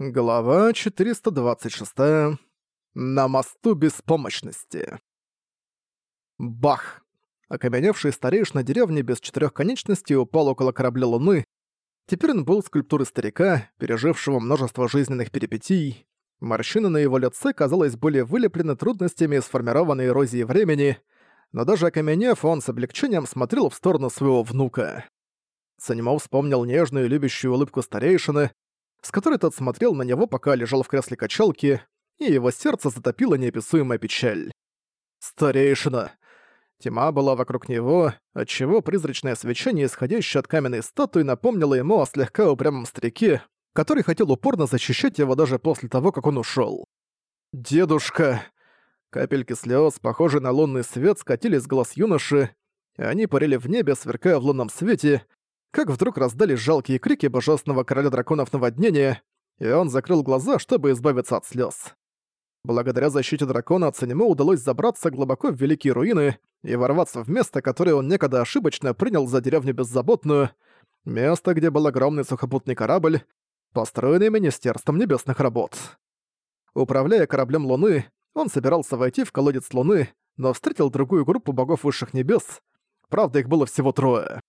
Глава 426. На мосту беспомощности. Бах! Окаменевший старейшина деревни без четырех конечностей упал около корабля Луны. Теперь он был скульптурой старика, пережившего множество жизненных перипетий. Морщины на его лице, казалось, были вылеплены трудностями сформированной эрозии времени, но даже окаменев, он с облегчением смотрел в сторону своего внука. Санимо вспомнил нежную и любящую улыбку старейшины, с которой тот смотрел на него, пока лежал в кресле качалки, и его сердце затопило неописуемая печаль. «Старейшина!» Тьма была вокруг него, отчего призрачное свечение, исходящее от каменной статуи, напомнило ему о слегка упрямом старике, который хотел упорно защищать его даже после того, как он ушёл. «Дедушка!» Капельки слез, похожие на лунный свет, скатились с глаз юноши, и они парили в небе, сверкая в лунном свете, как вдруг раздались жалкие крики божественного короля драконов наводнения, и он закрыл глаза, чтобы избавиться от слез. Благодаря защите дракона Цанему удалось забраться глубоко в великие руины и ворваться в место, которое он некогда ошибочно принял за деревню Беззаботную, место, где был огромный сухопутный корабль, построенный Министерством Небесных Работ. Управляя кораблем Луны, он собирался войти в колодец Луны, но встретил другую группу богов высших небес, правда их было всего трое.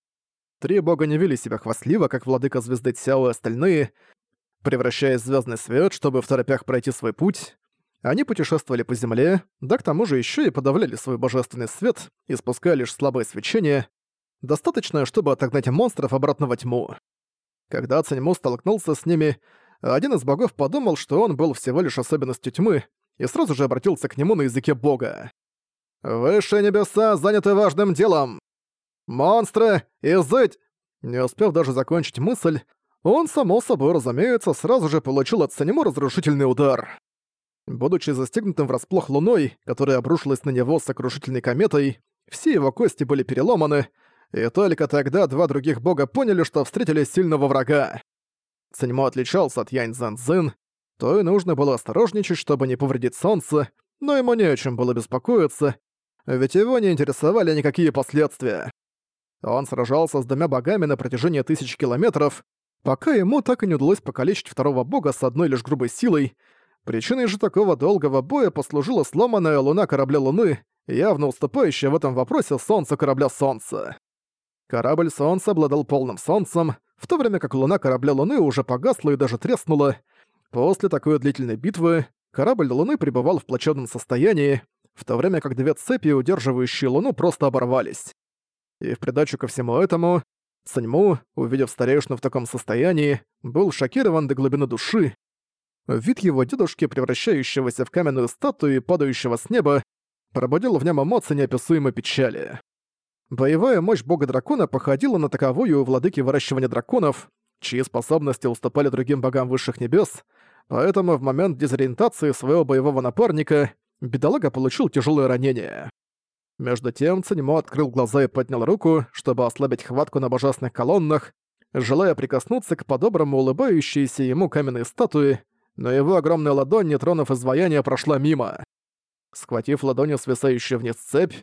Три бога не вели себя хвастливо, как владыка звезды Цяо и остальные, превращаясь в звездный свет, чтобы в торопях пройти свой путь. Они путешествовали по земле, да к тому же еще и подавляли свой божественный свет, испуская лишь слабое свечение, достаточное, чтобы отогнать монстров обратно во тьму. Когда Циньму столкнулся с ними, один из богов подумал, что он был всего лишь особенностью тьмы, и сразу же обратился к нему на языке бога. «Высшие небеса заняты важным делом! «Монстры! Изыть!» Не успев даже закончить мысль, он, само собой разумеется, сразу же получил от Санему разрушительный удар. Будучи застегнутым врасплох луной, которая обрушилась на него сокрушительной кометой, все его кости были переломаны, и только тогда два других бога поняли, что встретили сильного врага. Санему отличался от Янь Зэн то и нужно было осторожничать, чтобы не повредить солнце, но ему не о чем было беспокоиться, ведь его не интересовали никакие последствия. Он сражался с двумя богами на протяжении тысяч километров, пока ему так и не удалось покалечить второго бога с одной лишь грубой силой. Причиной же такого долгого боя послужила сломанная луна корабля Луны, явно уступающая в этом вопросе солнцу корабля Солнца. Корабль Солнца обладал полным солнцем, в то время как луна корабля Луны уже погасла и даже треснула. После такой длительной битвы корабль Луны пребывал в плачевном состоянии, в то время как две цепи, удерживающие Луну, просто оборвались. И в придачу ко всему этому, Саньму, увидев старейшину в таком состоянии, был шокирован до глубины души. Вид его дедушки, превращающегося в каменную статую и падающего с неба, пробудил в нем эмоции неописуемой печали. Боевая мощь бога-дракона походила на таковую у владыки выращивания драконов, чьи способности уступали другим богам высших небес, поэтому в момент дезориентации своего боевого напарника бедолага получил тяжелое ранение. Между тем Циньмо открыл глаза и поднял руку, чтобы ослабить хватку на божественных колоннах, желая прикоснуться к по-доброму улыбающейся ему каменной статуе, но его огромная ладонь, не тронув изваяния, прошла мимо. Схватив ладонью свисающую вниз цепь,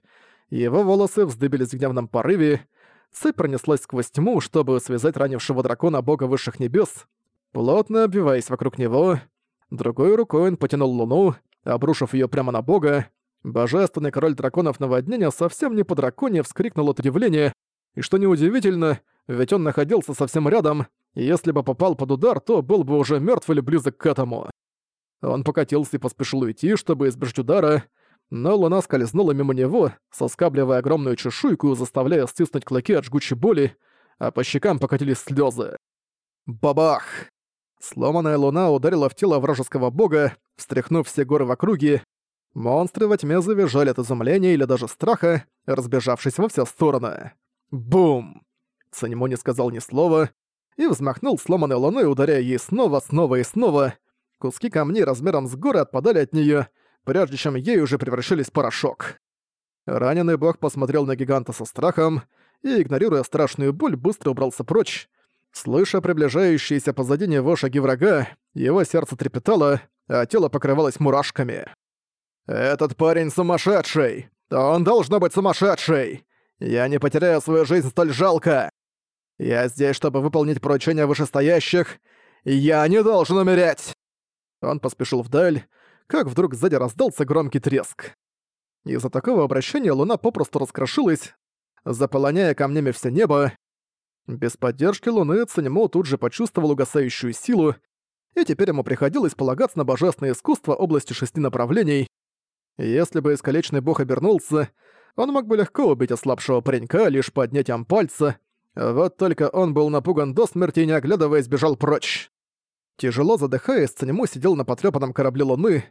его волосы вздыбились в гневном порыве, цепь пронеслась сквозь тьму, чтобы связать ранившего дракона бога высших небес, плотно обвиваясь вокруг него. Другой рукой он потянул луну, обрушив ее прямо на бога, Божественный король драконов наводнения совсем не по драконе вскрикнул от удивления, и что неудивительно, ведь он находился совсем рядом, и если бы попал под удар, то был бы уже мертв или близок к этому. Он покатился и поспешил уйти, чтобы избежать удара, но луна скользнула мимо него, соскабливая огромную чешуйку, заставляя стиснуть клыки от жгучей боли, а по щекам покатились слезы. Бабах! Сломанная луна ударила в тело вражеского бога, встряхнув все горы в округе, Монстры во тьме завизжали от изумления или даже страха, разбежавшись во все стороны. Бум! Цанимо не сказал ни слова и взмахнул сломанной луной, ударяя ей снова, снова и снова. Куски камней размером с горы отпадали от нее, прежде чем ей уже превращались в порошок. Раненый бог посмотрел на гиганта со страхом и, игнорируя страшную боль, быстро убрался прочь. Слыша приближающиеся позади него шаги врага, его сердце трепетало, а тело покрывалось мурашками. «Этот парень сумасшедший! Он должно быть сумасшедший! Я не потеряю свою жизнь столь жалко! Я здесь, чтобы выполнить поручения вышестоящих, Я не должен умереть!» Он поспешил вдаль, как вдруг сзади раздался громкий треск. Из-за такого обращения луна попросту раскрошилась, заполоняя камнями все небо. Без поддержки луны Цанимо тут же почувствовал угасающую силу, и теперь ему приходилось полагаться на божественное искусство области шести направлений. Если бы искалеченный бог обернулся, он мог бы легко убить ослабшего паренька лишь поднятием пальца, вот только он был напуган до смерти и не оглядываясь бежал прочь. Тяжело задыхаясь, Цанему сидел на потрёпанном корабле Луны.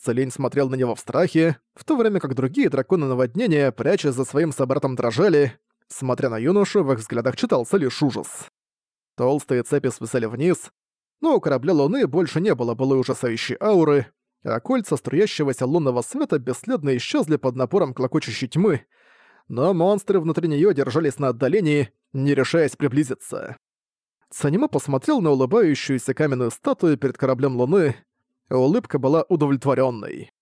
Целень смотрел на него в страхе, в то время как другие драконы наводнения, прячась за своим собратом, дрожали. Смотря на юношу, в их взглядах читался лишь ужас. Толстые цепи свисали вниз, но у корабля Луны больше не было былой ужасающей ауры, а кольца струящегося лунного света бесследно исчезли под напором клокочущей тьмы, но монстры внутри неё держались на отдалении, не решаясь приблизиться. Санима посмотрел на улыбающуюся каменную статую перед кораблем Луны. Улыбка была удовлетворенной.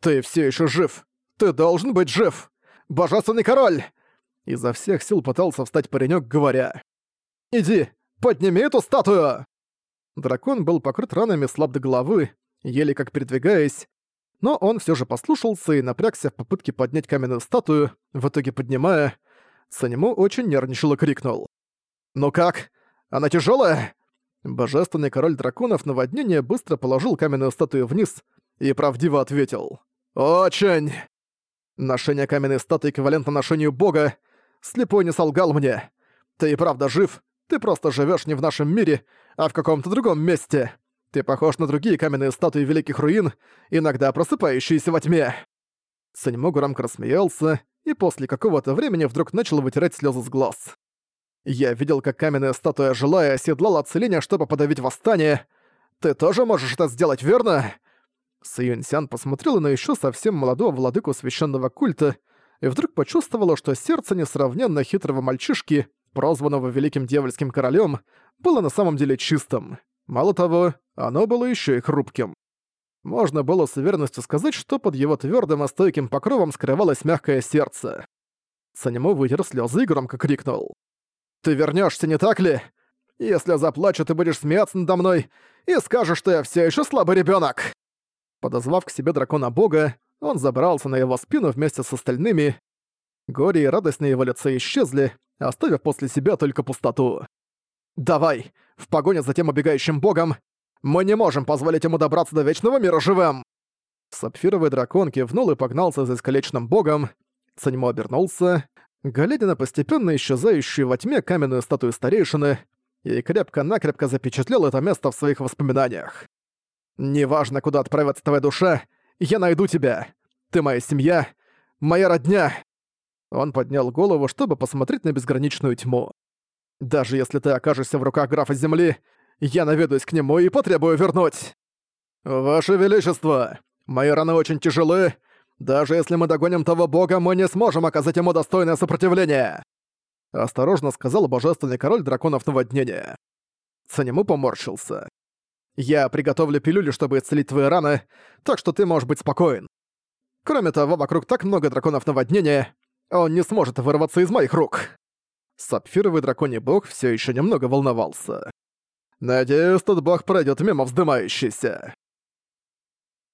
«Ты все еще жив! Ты должен быть жив! Божественный король!» Изо всех сил пытался встать паренек, говоря. «Иди, подними эту статую!» Дракон был покрыт ранами слаб до головы, еле как передвигаясь, но он все же послушался и напрягся в попытке поднять каменную статую, в итоге поднимая. Санему очень нервничал и крикнул. «Ну как? Она тяжелая? Божественный король драконов наводнения быстро положил каменную статую вниз и правдиво ответил. «Очень!» Ношение каменной статуи эквивалентно ношению бога. Слепой не солгал мне. Ты и правда жив. Ты просто живешь не в нашем мире, а в каком-то другом месте. Ты похож на другие каменные статуи великих руин, иногда просыпающиеся во тьме». Саньмо громко рассмеялся и после какого-то времени вдруг начал вытирать слезы с глаз. «Я видел, как каменная статуя жилая оседлала оцеление, чтобы подавить восстание. Ты тоже можешь это сделать, верно?» Саюньсян посмотрела на еще совсем молодого владыку священного культа и вдруг почувствовала, что сердце несравненно хитрого мальчишки, прозванного Великим Дьявольским Королем, было на самом деле чистым. Мало того, оно было еще и хрупким. Можно было с уверенностью сказать, что под его твердым и стойким покровом скрывалось мягкое сердце. Санему вытер слезы и громко крикнул. «Ты вернешься, не так ли? Если я заплачу, ты будешь смеяться надо мной и скажешь, что я все еще слабый ребенок. Подозвав к себе дракона бога, он забрался на его спину вместе с остальными. Горе и радость на его лице исчезли, оставив после себя только пустоту. «Давай, в погоне за тем убегающим богом, мы не можем позволить ему добраться до Вечного Мира живым!» Сапфировый дракон кивнул и погнался за искалеченным богом. Цаньмо обернулся, глядя на постепенно исчезающую во тьме каменную статую старейшины, и крепко-накрепко запечатлел это место в своих воспоминаниях. «Неважно, куда отправится твоя душа, я найду тебя. Ты моя семья, моя родня!» Он поднял голову, чтобы посмотреть на безграничную тьму. «Даже если ты окажешься в руках графа Земли, я наведусь к нему и потребую вернуть!» «Ваше Величество, мои раны очень тяжелы. Даже если мы догоним того бога, мы не сможем оказать ему достойное сопротивление!» Осторожно сказал божественный король драконов наводнения. Цанему поморщился. «Я приготовлю пилюли, чтобы исцелить твои раны, так что ты можешь быть спокоен. Кроме того, вокруг так много драконов наводнения, он не сможет вырваться из моих рук». Сапфировый драконий бог все еще немного волновался. «Надеюсь, тот бог пройдет мимо вздымающийся».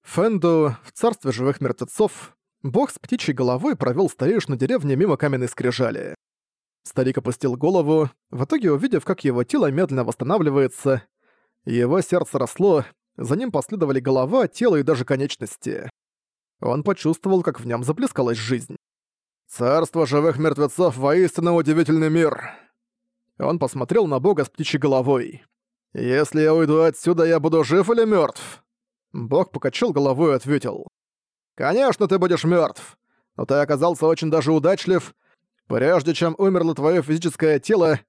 Фэнду, в царстве живых мертвецов, бог с птичьей головой провел старейшину деревни мимо каменной скрижали. Старик опустил голову, в итоге увидев, как его тело медленно восстанавливается, его сердце росло, за ним последовали голова, тело и даже конечности. Он почувствовал, как в нем заплескалась жизнь. «Царство живых мертвецов — воистину удивительный мир!» Он посмотрел на бога с птичьей головой. «Если я уйду отсюда, я буду жив или мертв? Бог покачал головой и ответил. «Конечно, ты будешь мертв, но ты оказался очень даже удачлив. Прежде чем умерло твое физическое тело,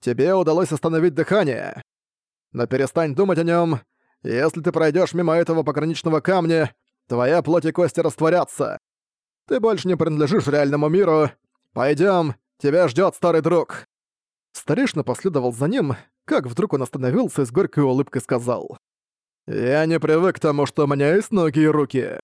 тебе удалось остановить дыхание. Но перестань думать о нем. Если ты пройдешь мимо этого пограничного камня, твоя плоть и кости растворятся. Ты больше не принадлежишь реальному миру. Пойдем, тебя ждет старый друг». Старейшина последовал за ним, как вдруг он остановился и с горькой улыбкой сказал. «Я не привык к тому, что у меня есть ноги и руки».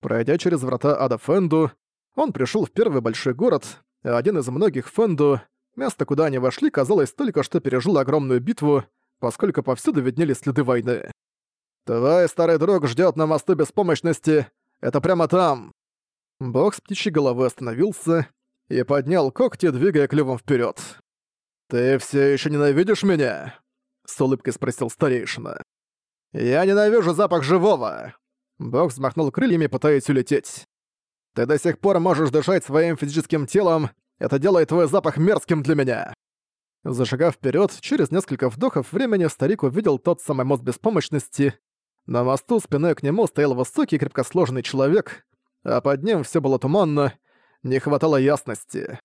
Пройдя через врата Ада Фенду, он пришел в первый большой город, один из многих Фенду, место, куда они вошли, казалось, только что пережило огромную битву, поскольку повсюду виднелись следы войны. «Твой старый друг ждет на мосту беспомощности. Это прямо там!» Бог с птичьей головы остановился и поднял когти, двигая клювом вперед. «Ты все еще ненавидишь меня?» — с улыбкой спросил старейшина. «Я ненавижу запах живого!» Бог взмахнул крыльями, пытаясь улететь. «Ты до сих пор можешь дышать своим физическим телом, это делает твой запах мерзким для меня!» Зашагав вперед, через несколько вдохов времени старик увидел тот самый мост беспомощности. На мосту спиной к нему стоял высокий крепкосложный человек, а под ним все было туманно, не хватало ясности.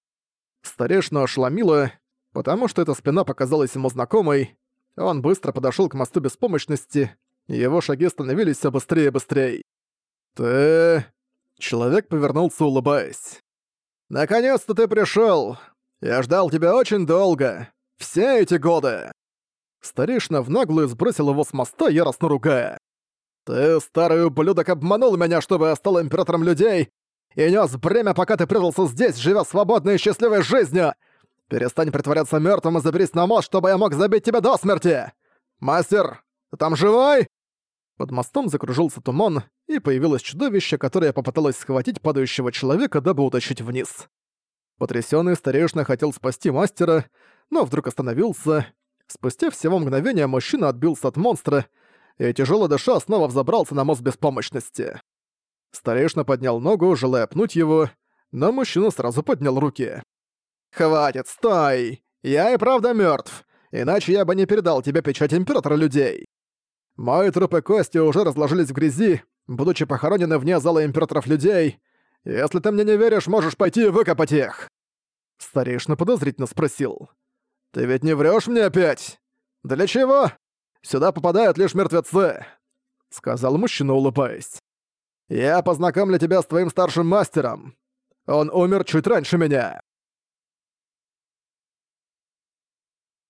Старешину ошеломило, потому что эта спина показалась ему знакомой. Он быстро подошел к мосту беспомощности, и его шаги становились все быстрее и быстрее. «Ты...» Человек повернулся, улыбаясь. «Наконец-то ты пришел! Я ждал тебя очень долго! Все эти годы!» Старейшина в наглую сбросил его с моста, яростно ругая. «Ты, старый ублюдок, обманул меня, чтобы я стал императором людей, и нес бремя, пока ты прятался здесь, живя свободной и счастливой жизнью! Перестань притворяться мертвым и заберись на мост, чтобы я мог забить тебя до смерти! Мастер, ты там живой?» Под мостом закружился туман, и появилось чудовище, которое попыталось схватить падающего человека, дабы утащить вниз. Потрясённый старейшина хотел спасти мастера, но вдруг остановился. Спустя всего мгновение мужчина отбился от монстра и тяжело дыша снова взобрался на мост беспомощности. Старейшина поднял ногу, желая пнуть его, но мужчина сразу поднял руки. «Хватит, стой! Я и правда мертв, иначе я бы не передал тебе печать Императора Людей. Мои трупы кости уже разложились в грязи, будучи похоронены вне зала Императоров Людей. Если ты мне не веришь, можешь пойти и выкопать их!» Старейшина подозрительно спросил. «Ты ведь не врешь мне опять? Для чего? Сюда попадают лишь мертвецы», — сказал мужчина, улыбаясь. «Я познакомлю тебя с твоим старшим мастером. Он умер чуть раньше меня».